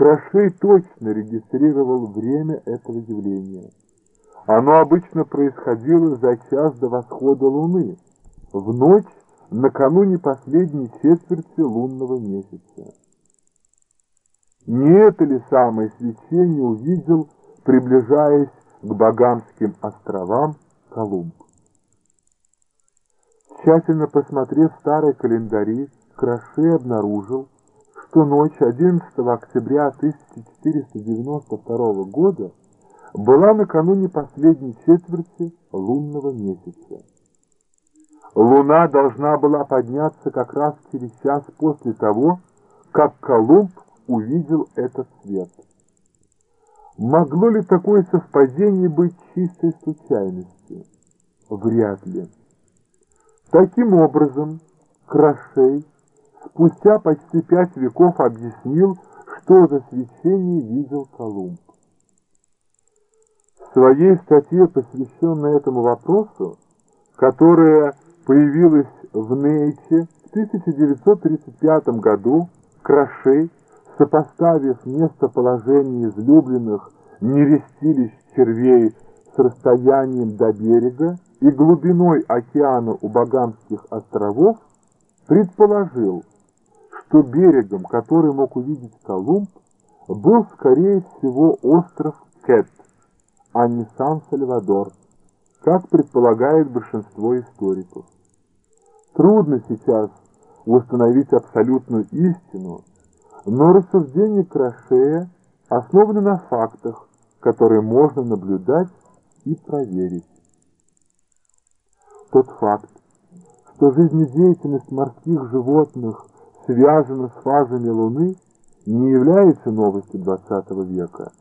Крашей точно регистрировал время этого явления. Оно обычно происходило за час до восхода Луны, в ночь накануне последней четверти лунного месяца. Не это ли самое свечение увидел, приближаясь к Багамским островам, Колумб? Тщательно посмотрев старые календари, Краше обнаружил, что ночь 11 октября 1492 года была накануне последней четверти лунного месяца. Луна должна была подняться как раз через час после того, как Колумб увидел этот свет. Могло ли такое совпадение быть чистой случайностью? Вряд ли. Таким образом, Крашей спустя почти пять веков объяснил, что за свечение видел Колумб. В своей статье, посвященной этому вопросу, которая появилась в Нейче в 1935 году, Крашей, сопоставив местоположение излюбленных нерестилищ червей с расстоянием до берега и глубиной океана у Багамских островов, предположил, что берегом, который мог увидеть Колумб, был, скорее всего, остров Кэт, а не Сан-Сальвадор, как предполагает большинство историков. Трудно сейчас установить абсолютную истину, но рассуждения Крашея основаны на фактах, которые можно наблюдать и проверить. Тот факт, что жизнедеятельность морских животных связана с фазами Луны, не является новостью XX века.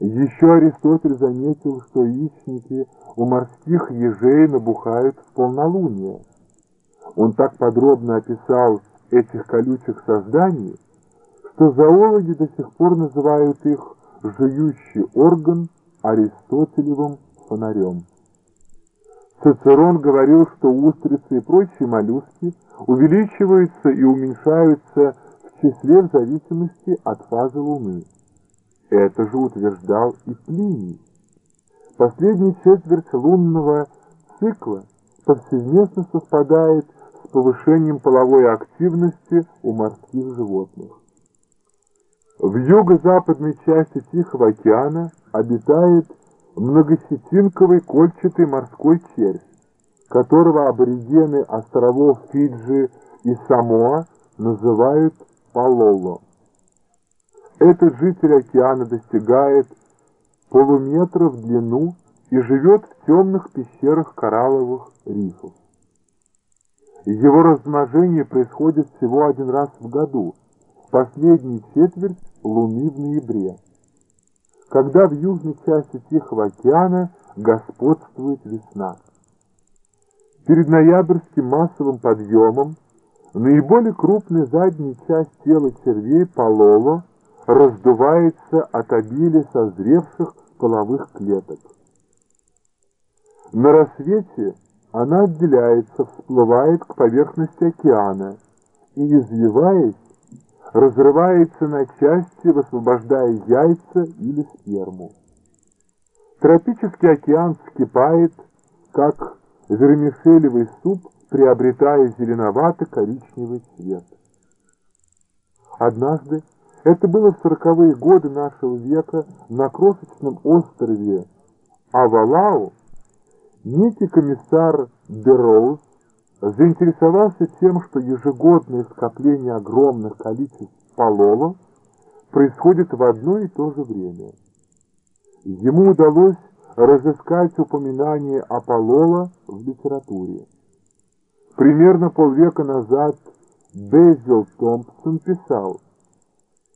Еще Аристотель заметил, что яичники у морских ежей набухают в полнолуние. Он так подробно описал этих колючих созданий, что зоологи до сих пор называют их жующий орган Аристотелевым фонарем. Цицерон говорил, что устрицы и прочие моллюски увеличиваются и уменьшаются в числе в зависимости от фазы Луны. Это же утверждал и Плиний. Последняя четверть лунного цикла повсеместно совпадает с повышением половой активности у морских животных. В юго-западной части Тихого океана обитает многосетинковый кольчатый морской червь, которого аборигены островов Фиджи и Самоа называют палоло. Этот житель океана достигает полуметра в длину и живет в темных пещерах коралловых рифов. Его размножение происходит всего один раз в году, в последнюю четверть Луны в ноябре, когда в южной части Тихого океана господствует весна. Перед ноябрьским массовым подъемом наиболее крупная задняя часть тела червей пололо раздувается от обилия созревших половых клеток. На рассвете она отделяется, всплывает к поверхности океана и, извиваясь, разрывается на части, высвобождая яйца или сперму. Тропический океан вскипает, как вермишелевый суп, приобретая зеленовато-коричневый цвет. Однажды, это было в сороковые годы нашего века, на крошечном острове Авалау, некий комиссар Дероуз заинтересовался тем, что ежегодное скопление огромных количеств пололов происходит в одно и то же время. Ему удалось разыскать упоминание о пололо в литературе. Примерно полвека назад Безил Томпсон писал,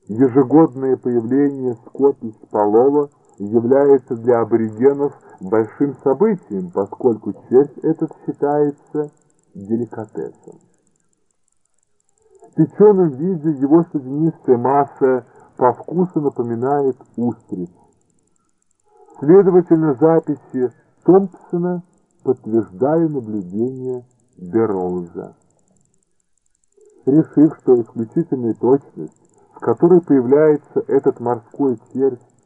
«Ежегодное появление скопищ полола является для аборигенов большим событием, поскольку червь этот считается деликатесом. В печеном виде его соединистая масса по вкусу напоминает устриц. Следовательно, записи Томпсона подтверждают наблюдение Бероуза. Решив, что исключительная точность с которой появляется этот морской червь,